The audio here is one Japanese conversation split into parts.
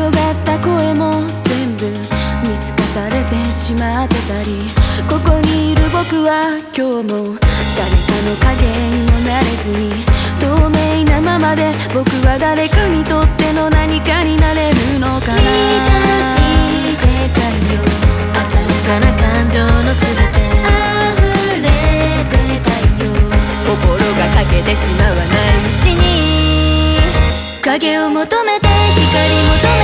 強がった声も全部見透かされてしまってたりここにいる僕は今日も誰かの影にもなれずに透明なままで僕は誰かにとっての何かになれるのかな。してたよ鮮やかな感情のすべて溢れてたよ。心が欠けてしまわないうちに。影を求めて光求めて。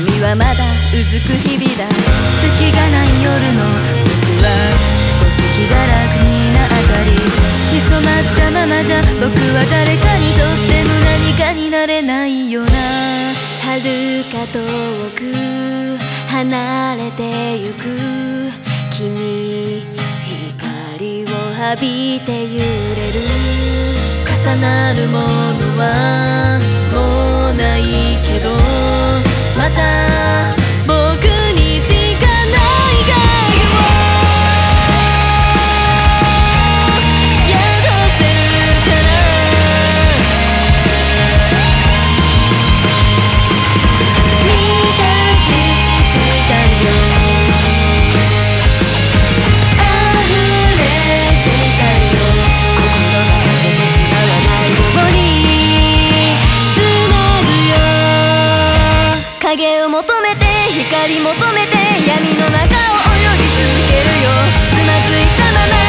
痛みはまだうずく日々だ月がない夜の僕は少し気が楽になったり潜まったままじゃ僕は誰かにとっての何かになれないよな遥か遠く離れてゆく君光を浴びて揺れる。重なる。ものはて光求めて闇の中を泳ぎ続けるよ。つまずいたまま